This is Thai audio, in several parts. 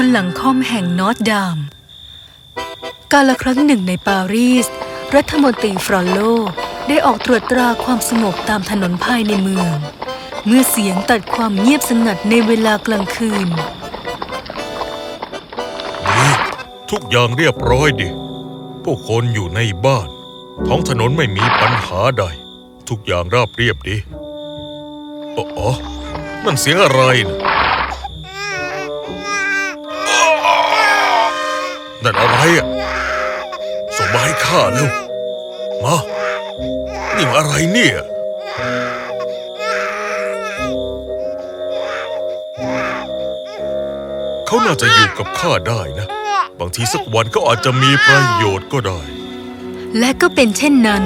คนหลังค่อมแห่งนอตดาม กาลครั้งหนึ่งในปารีส รัฐมนตรีฟรอนโล ได้ออกตรวจตราความสงบตามถนนภายในเมือง เมื่อเสียงตัดความเงียบสงัดในเวลากลางคืน ทุกอย่างเรียบร้อยดิผู้คนอยู่ในบ้าน ท้องถนนไม่มีปัญหาใด ทุกอย่างราบเรียบดี อ๋ออ๋อนั่นเสียงอะไรนะ นั่นอะไรอะส่งมาให้ข้าเร็วมานี่อะไรเนี่ย เขาน่าจะอยู่กับข้าได้นะ บางทีสักวันก็อาจจะมีประโยชน์ก็ได้ และก็เป็นเช่นนั้น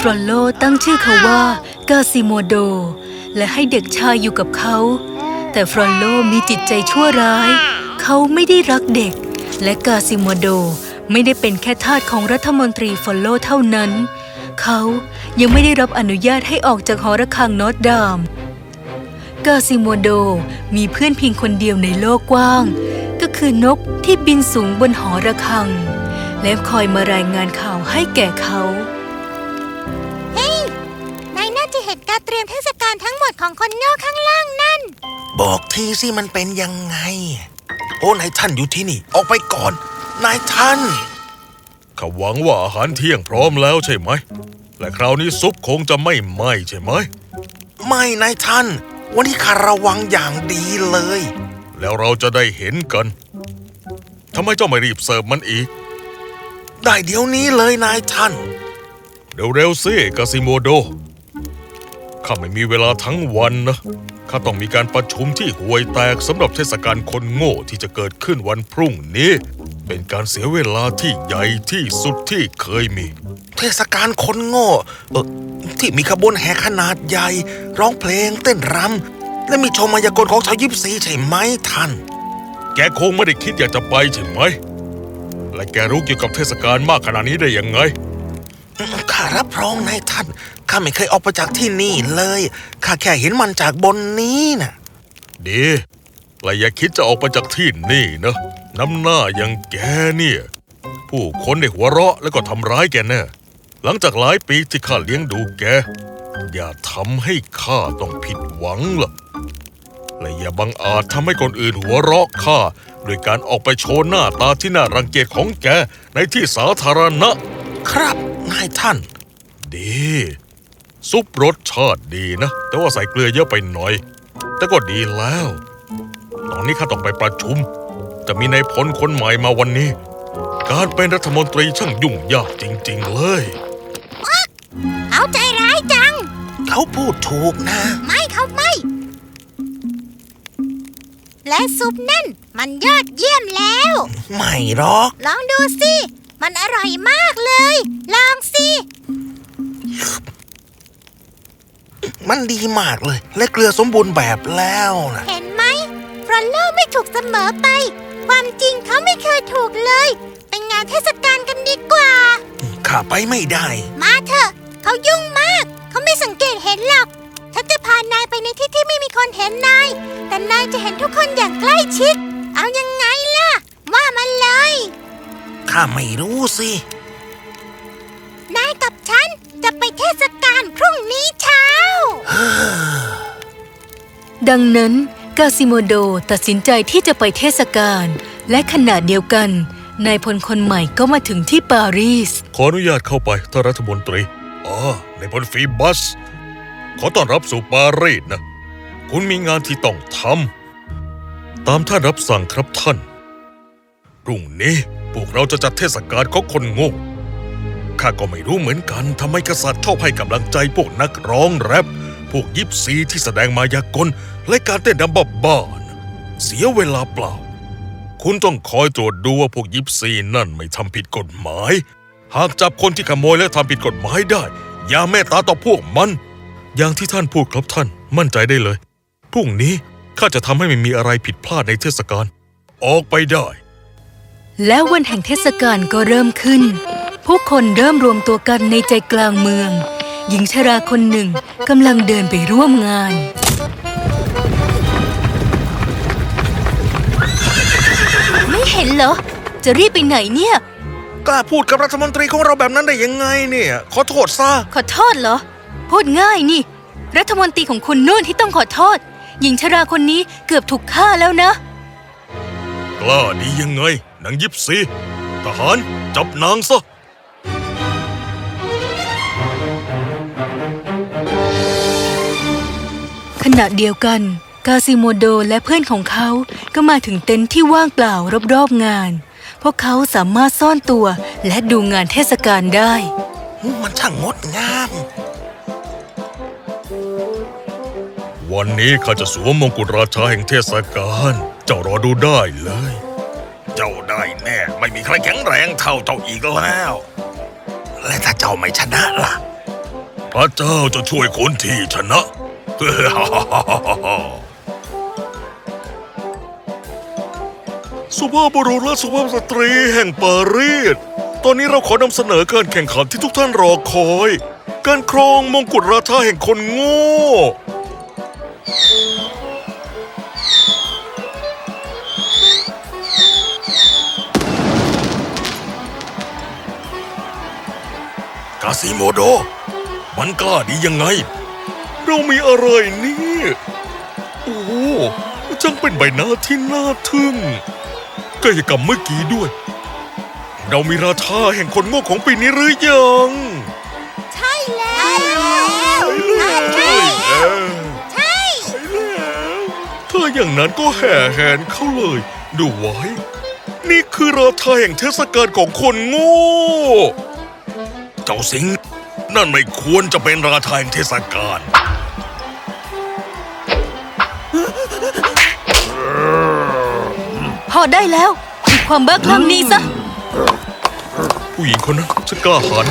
ฟรอลโลตั้งชื่อเขาว่ากาซิโมโด และให้เด็กชายอยู่กับเขา แต่ฟรอลโลมีจิตใจชั่วร้าย เขาไม่ได้รักเด็ก และกาซิโมโดไม่ได้เป็นแค่ทาสของรัฐมนตรีฟรอลโลเท่านั้น เขายังไม่ได้รับอนุญาตให้ออกจากหอระฆังนอตดาม กาซิโมโดมีเพื่อนเพียงคนเดียวในโลกกว้าง ก็คือนกที่บินสูงบนหอระฆัง และคอยมารายงานข่าวให้แก่เขานายน่าจะเห็นการเตรียมเทศกาลทั้งหมดของคนโง่ข้างล่างนั่น บอกทีสิมันเป็นยังไงโอ้ นายท่านอยู่ที่นี่ ออกไปก่อน นายท่านข้าหวังว่าอาหารเที่ยงพร้อมแล้วใช่ไหม และคราวนี้ซุปคงจะไม่ไหม้ใช่ไหม ไม่นายท่าน วันนี้ข้าระวังอย่างดีเลย แล้วเราจะได้เห็นกันทำไมเจ้าไม่รีบเสิร์ฟมันอีก ได้เดี๋ยวนี้เลยนายท่าน เร็วๆสิกาซิโมโดข้าไม่มีเวลาทั้งวันนะ ข้าต้องมีการประชุมที่ห่วยแตกสำหรับเทศกาลคนโง่ที่จะเกิดขึ้นวันพรุ่งนี้ เป็นการเสียเวลาที่ใหญ่ที่สุดที่เคยมี เทศกาลคนโง่เออที่มีขบวนแห่ขนาดใหญ่ ร้องเพลงเต้นรำและมีโชว์มายากลของชาวยิปซีใช่ไหมท่าน แกคงไม่ได้คิดอยากจะไปใช่ไหม และแกรู้เกี่ยวกับเทศกาลมากขนาดนี้ได้ยังไงข้ารับรองนายท่าน ข้าไม่เคยออกไปจากที่นี่เลยข้าแค่เห็นมันจากบนนี้น่ะดีและอย่าคิดจะออกไปจากที่นี่นะน้ำหน้าอย่างแกเนี่ย ผู้คนได้หัวเราะแล้วก็ทำร้ายแกแน่หลังจากหลายปีที่ข้าเลี้ยงดูแก อย่าทำให้ข้าต้องผิดหวังล่ะและอย่าบังอาจทำให้คนอื่นหัวเราะข้าโดยการออกไปโชว์หน้าตาที่น่ารังเกียจของแกในที่สาธารณะ ครับนายท่าน ดี ซุปรสชาติดีนะ แต่ว่าใส่เกลือเยอะไปหน่อย แต่ก็ดีแล้ว ตอนนี้ข้าต้องไปประชุม จะมีนายพลคนใหม่มาวันนี้ การเป็นรัฐมนตรีช่างยุ่งยากจริง ๆ เลยเอาใจร้ายจัง เขาพูดถูกนะ ไม่เขาไม่ และซุปนั่นมันยอดเยี่ยมแล้ว ไม่หรอก ลองดูสิ มันอร่อยมากเลย ลองสิ มันดีมากเลย และเกลือสมบูรณ์แบบแล้วนะเห็นไหมฟรอนโลไม่ถูกเสมอไป ความจริงเขาไม่เคยถูกเลย เป็นงานเทศกาลกันดีกว่า ข้าไปไม่ได้ มาเถอะ เขายุ่งมาก เขาไม่สังเกตเห็นหรอกฉันจะพานายไปในที่ที่ไม่มีคนเห็นนาย แต่นายจะเห็นทุกคนอย่างใกล้ชิด เอายังไงล่ะ ว่ามันเลย ข้าไม่รู้สิ นายกับฉันจะไปเทศกาลพรุ่งนี้เช้า ดังนั้นกาซิโมโดตัดสินใจที่จะไปเทศกาลและขณะเดียวกันนายพลคนใหม่ก็มาถึงที่ปารีส ขออนุญาตเข้าไปท่านรัฐมนตรีอ๋อในพลฟีบัส ขอต้อนรับสู่ปารีสนะ คุณมีงานที่ต้องทำตามท่านรับสั่งครับท่านรุ่งนี้พวกเราจะจัดเทศกาลของคนโง่ข้าก็ไม่รู้เหมือนกันทำไมกษัตริย์ชอบให้กำลังใจพวกนักร้องแรป พวกยิปซีที่แสดงมายากลและการเต้นรำบ้านเสียเวลาเปล่า คุณต้องคอยตรวจดูว่าพวกยิปซีนั่นไม่ทำผิดกฎหมาย หากจับคนที่ขโมยและทำผิดกฎหมายได้ อย่าเมตตาต่อพวกมัน อย่างที่ท่านพูดครับท่านมั่นใจได้เลยพรุ่งนี้ข้าจะทำให้ไม่มีอะไรผิดพลาดในเทศกาลออกไปได้ แล้ววันแห่งเทศกาลก็เริ่มขึ้น ผู้คนเริ่มรวมตัวกันในใจกลางเมือง หญิงชราคนหนึ่งกำลังเดินไปร่วมงานเหรอ จะรีบไปไหนเนี่ย กล้าพูดกับรัฐมนตรีของเราแบบนั้นได้ยังไงเนี่ย ขอโทษซะ ขอโทษเหรอ พูดง่ายนี่ รัฐมนตรีของคุณนู่นที่ต้องขอโทษ หญิงชราคนนี้เกือบถูกฆ่าแล้วนะ กล้าดียังไงนางยิปซีทหารจับนางซะ ขณะเดียวกัน กาซิโมโดและเพื่อนของเขาก็มาถึงเต็นท์ที่ว่างเปล่ารอบๆงาน พวกเขาสามารถซ่อนตัวและดูงานเทศกาลได้ มันช่างงดงาม วันนี้ข้าจะสวมมงกุฎราชาแห่งเทศกาล เจ้ารอดูได้เลย เจ้าได้แน่ ไม่มีใครแข็งแรงเท่าเจ้าอีกแล้ว และถ้าเจ้าไม่ชนะล่ะ พระเจ้าจะช่วยคนที่ชนะ สุภาพบุรุษและสุภาพสตรีแห่งปารีส ตอนนี้เราขอนำเสนอการแข่งขันที่ทุกท่านรอคอย การครองมงกุฎราชาแห่งคนโง่ กาซิโมโด มันกล้าดียังไง เรามีอะไรนี่โอ้โหจังเป็นใบหน้าที่น่าทึ่งกายกรรมเมื่อกี้ด้วย เรามีราชาแห่งคนโง่ของปีนี้หรือยัง ใช่แล้วใช่ใช่แล้วใช่แล้วถ้าอย่างนั้นก็แห่แหนเข้าเลย ดูไว้ นี่คือราชาแห่งเทศกาลของคนโง่ เจ้าสิงห์นั่นไม่ควรจะเป็นราชาแห่งเทศกาล พอได้แล้วหยุดความบ้าคลั่งนี้ซะ ผู้หญิงคนนั้นจะกล้าหาญ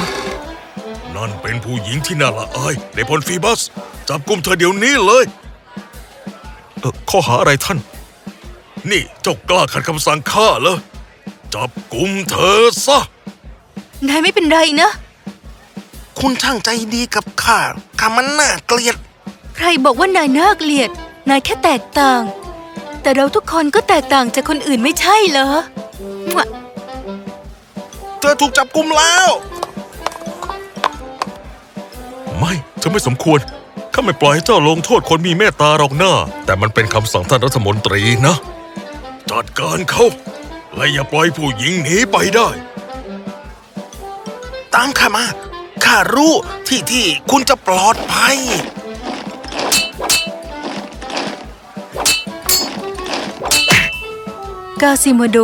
นั่นเป็นผู้หญิงที่น่าละอายในพลฟีบัส จับกุมเธอเดี๋ยวนี้เลยเออข้อหาอะไรท่าน นี่เจ้ากล้าขัดคำสั่งข้าเหรอจับกุมเธอซะ นายไม่เป็นไรนะ คุณช่างใจดีกับข้าข้ามันน่าเกลียด ใครบอกว่านายน่าเกลียด นายแค่แตกต่าง แต่เราทุกคนก็แตกต่างจากคนอื่นไม่ใช่เหรอมั่วเธอถูกจับกุมแล้ว ไม่จะไม่สมควร ข้าไม่ปล่อยให้เจ้าลงโทษคนมีเมตตาหรอกหน้าแต่มันเป็นคำสั่งท่านรัฐมนตรีนะ จัดการเขาและอย่าปล่อยผู้หญิงหนีไปได้ ตามข้ามา ข้ารู้ที่ที่คุณจะปลอดภัย กาซิโมโด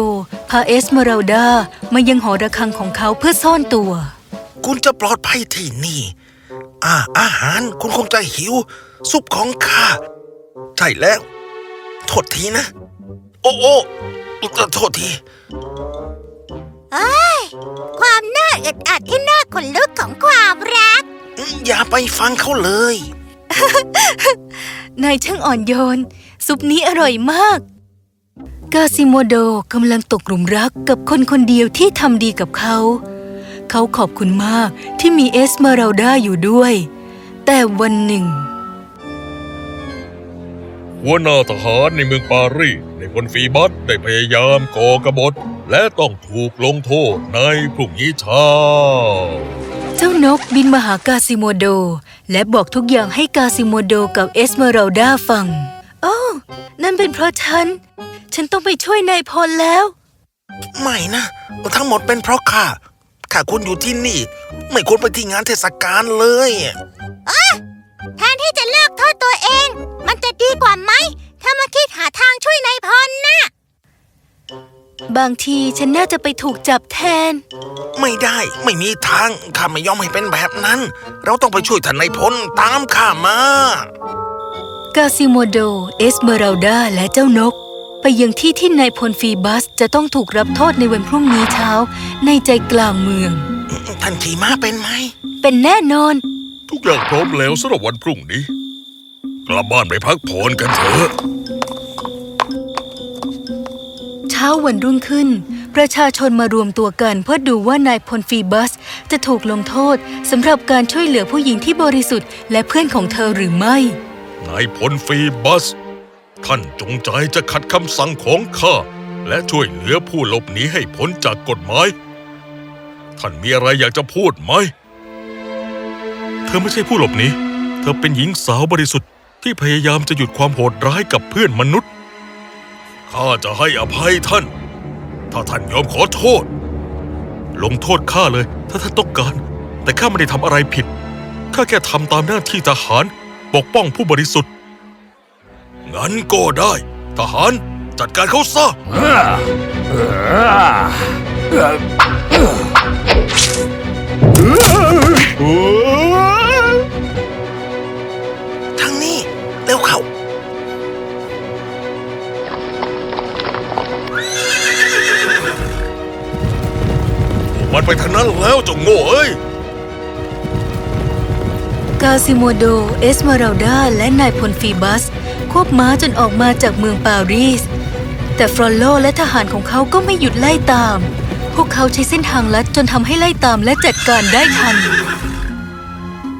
พาเอสเมราลดามายังหอระฆังของเขาเพื่อซ่อนตัว คุณจะปลอดภัยที่นี่ อ่า อาหารคุณคงจะหิว ซุปของข้า ใช่แล้ว โทษทีนะ โอ้โอ้โทษทีเอ้ย ความน่าอึดอัดที่น่าขนลุกของความรัก อย่าไปฟังเขาเลย นายช่างอ่อนโยน ซุปนี้อร่อยมาก กาซิโมโดกำลังตกหลุมรักกับคนคนเดียวที่ทำดีกับเขา เขาขอบคุณมากที่มีเอสเมราลดาอยู่ด้วย แต่วันหนึ่งหัวหน้าทหารในเมืองปารีสนายพลฟีบัสได้พยายามก่อกบฏ และต้องถูกลงโทษในพรุ่งนี้เช้า เจ้านกบินมาหากาซิโมโด และบอกทุกอย่างให้กาซิโมโดกับเอสเมราลดาฟัง โอ้วนั่นเป็นเพราะฉัน ฉันต้องไปช่วยนายพลแล้ว ไม่นะ ทั้งหมดเป็นเพราะข้าข้าควรอยู่ที่นี่ ไม่ควรไปที่งานเทศกาลเลยแทนที่จะเลิกโทษตัวเอง มันจะดีกว่าไหม ถ้ามาคิดหาทางช่วยนายพลนะ บางทีฉันน่าจะไปถูกจับแทน ไม่ได้ไม่มีทาง ข้าไม่ยอมให้เป็นแบบนั้น เราต้องไปช่วยท่านนายพลตามข้ามากาซิโมโด เอสเมราลดาและเจ้านก ไปยังที่ที่นายพลฟีบัสจะต้องถูกรับโทษในวันพรุ่งนี้เช้า ในใจกลางเมือง ท่านขี่ม้าเป็นไหม เป็นแน่นอน ทุกอย่างพร้อมแล้วสำหรับวันพรุ่งนี้ กลับบ้านไปพักผ่อนกันเถอะ เช้าวันรุ่งขึ้น ประชาชนมารวมตัวกันเพื่อดูว่านายพลฟีบัสจะถูกลงโทษสำหรับการช่วยเหลือผู้หญิงที่บริสุทธิ์และเพื่อนของเธอหรือไม่ นายพลฟีบัส ท่านจงใจจะขัดคำสั่งของข้า และช่วยเหลือผู้หลบหนีให้พ้นจากกฎหมาย ท่านมีอะไรอยากจะพูดไหม เธอไม่ใช่ผู้หลบหนี เธอเป็นหญิงสาวบริสุทธิ์ที่พยายามจะหยุดความโหดร้ายกับเพื่อนมนุษย์ ข้าจะให้อภัยท่าน ถ้าท่านยอมขอโทษ ลงโทษข้าเลย ถ้าท่านต้องการ แต่ข้าไม่ได้ทำอะไรผิด ข้าแค่ทำตามหน้าที่ทหารปกป้องผู้บริสุทธิ์ งั้นก็ได้ ทหารจัดการเขาซะทางนี้ เร็วเข้ามันไปทางนั้นแล้วเจ้าโง่เอ้ยกาซิโมโด เอสมาราลดา และนายพลฟีบัส ควบม้าจนออกมาจากเมืองปารีส แต่ฟรอนโลและทหารของเขาก็ไม่หยุดไล่ตาม พวกเขาใช้เส้นทางลัดจนทำให้ไล่ตามและจัดการได้ทัน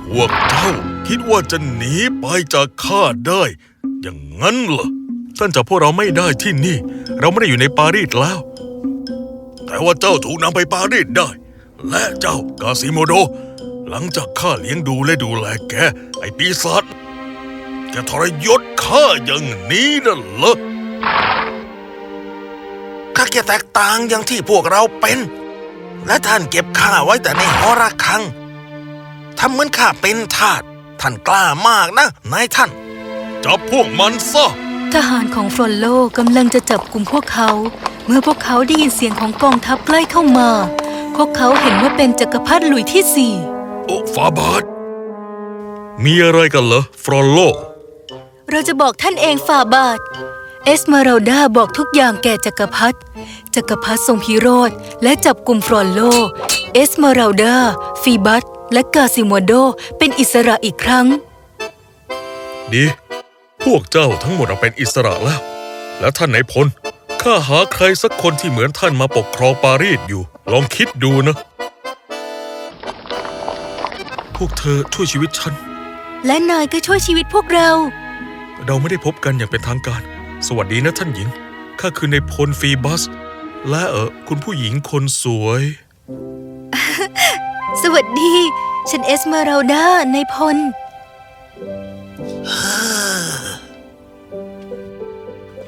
พวกเจ้าคิดว่าจะหนีไปจากข้าได้ อย่างนั้นเหรอท่านจับพวกเราไม่ได้ที่นี่ เราไม่ได้อยู่ในปารีสแล้ว แต่ว่าเจ้าถูกนำไปปารีสได้ และเจ้ากาซิโมโด หลังจากข้าเลี้ยงดูและดูแลแกไอปีศาจแกทรยศ ข้าอย่างนี้น่ะเหรอข้าแค่แตกต่างอย่างที่พวกเราเป็น และท่านเก็บข้าไว้แต่ในหอระฆังทำเหมือนข้าเป็นทาสท่านกล้ามากนะนายท่าน จับพวกมันซะทหารของฟรอนโลกำลังจะจับกลุ่มพวกเขา เมื่อพวกเขาได้ยินเสียงของกองทัพใกล้เข้ามา พวกเขาเห็นว่าเป็นจักรพรรดิหลุยที่สี่โอ้ฝ่าบาทมีอะไรกันเหรอฟรอลโล เราจะบอกท่านเองฝ่าบาท เอสมาราลดาบอกทุกอย่างแก่จักรพรรดิจักรพรรดิทรงพิโรธและจับกลุ่มฟรอนโล เอสมาราลดาฟีบัสและกาซิโมโดเป็นอิสระอีกครั้ง ดี พวกเจ้าทั้งหมดเป็นอิสระแล้ว แล้วท่านไหนายพลข้าหาใครสักคนที่เหมือนท่านมาปกครองปารีสอยู่ ลองคิดดูนะ พวกเธอช่วยชีวิตฉัน และนายก็ช่วยชีวิตพวกเรา เราไม่ได้พบกันอย่างเป็นทางการ สวัสดีนะท่านหญิง ข้าคือในายพลฟีบัส และเออคุณผู้หญิงคนสวย สวัสดี ฉันเอสมาราลดาในพล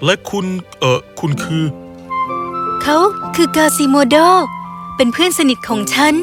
และคุณเออคุณคือ เขาคือกาซิโมโด เป็นเพื่อนสนิทของฉัน